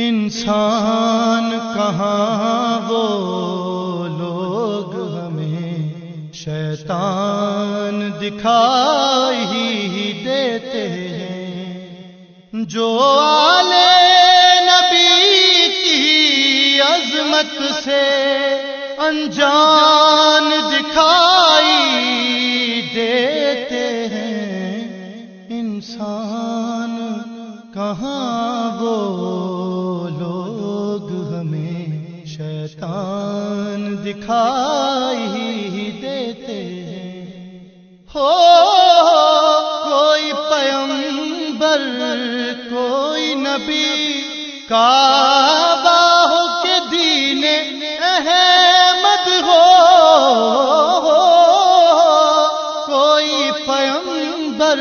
انسان کہاں وہ لوگ ہمیں شیطان دکھائی دیتے ہیں۔ جو آلے نبی کی عظمت سے انجان دکھائی دیتے ہیں۔ انسان کہاں وہ شیطان دکھائی دیتے ہیں۔ ہو، کوئی پیمبر کوئی نبی، کعبہ ہو کے دین احمد ہو کوئی پیمبر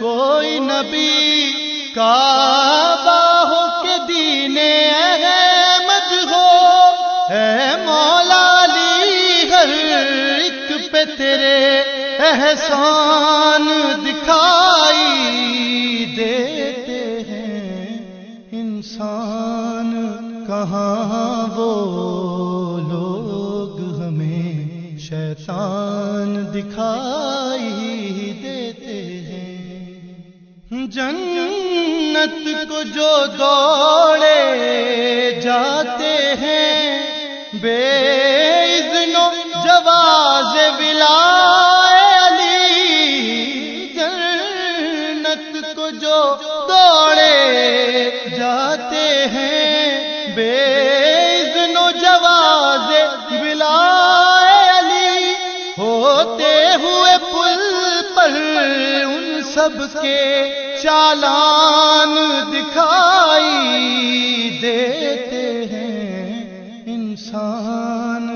کوئی نبی، کعبہ ہو کے دین احمد احسان دکھائی دیتے ہیں انسان، کہاں وہ لوگ ہمیں شیطان دکھائی دیتے ہیں؟ جنت کو جو دوڑے جواز ولا علی، ہوتے ہوئے پل پر ان سب کے چالان دکھائی دیتے ہیں۔ انسان،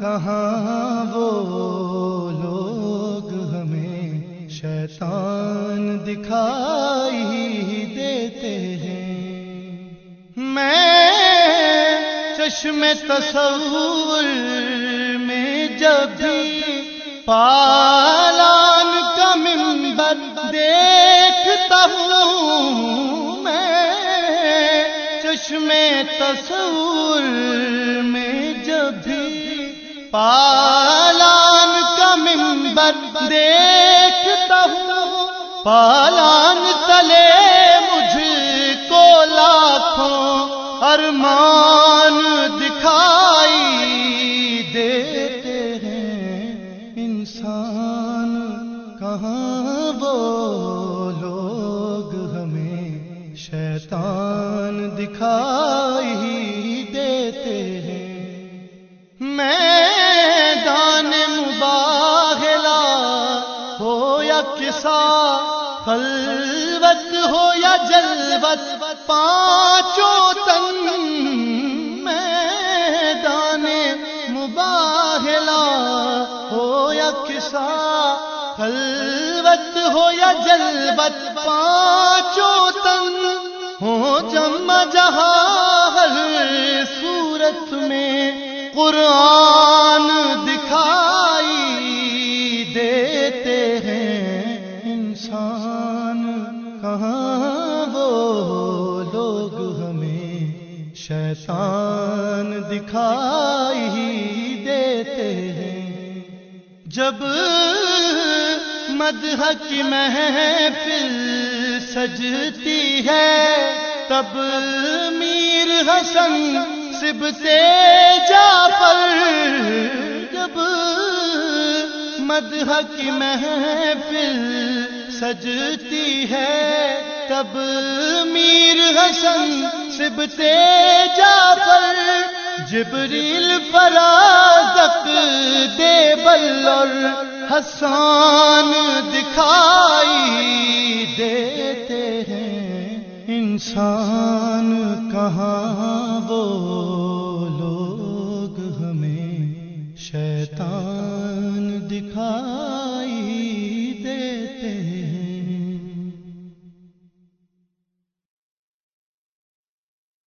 کہاں وہ لوگ ہمیں شیطان دکھائی دیتے ہیں؟ چشم تصور میں جب بھی پالان کا ممبر دیکھتا ہوں میں، چشم تصور میں جب بھی پالان کا ممبر دیکھتا ہوں، پالان تلے مجھ کو لاکھوں ارمان دکھائی دیتے ہیں انسان کہاں وہ لوگ ہمیں شیطان دکھائی دیتے ہیں میں دان مباہلا ہو یا کسا خلوت ہو یا جلوت پانچوں تن میں دان مباہلا ہو یا کسا خلوت ہو یا جلوت، پانچوں تن ہو جم جہاں ہر صورت میں قرآن دکھائی شیطان دکھائی دیتے ہیں۔ جب مدح کی محفل سجتی ہے، تب میر حسن سب سے جا پر جب مدح کی محفل سجتی ہے، تب میر حسن سب سے جا جبریل فرازق دے بل اور حسان دکھائی دیتے ہیں انسان کہاں وہ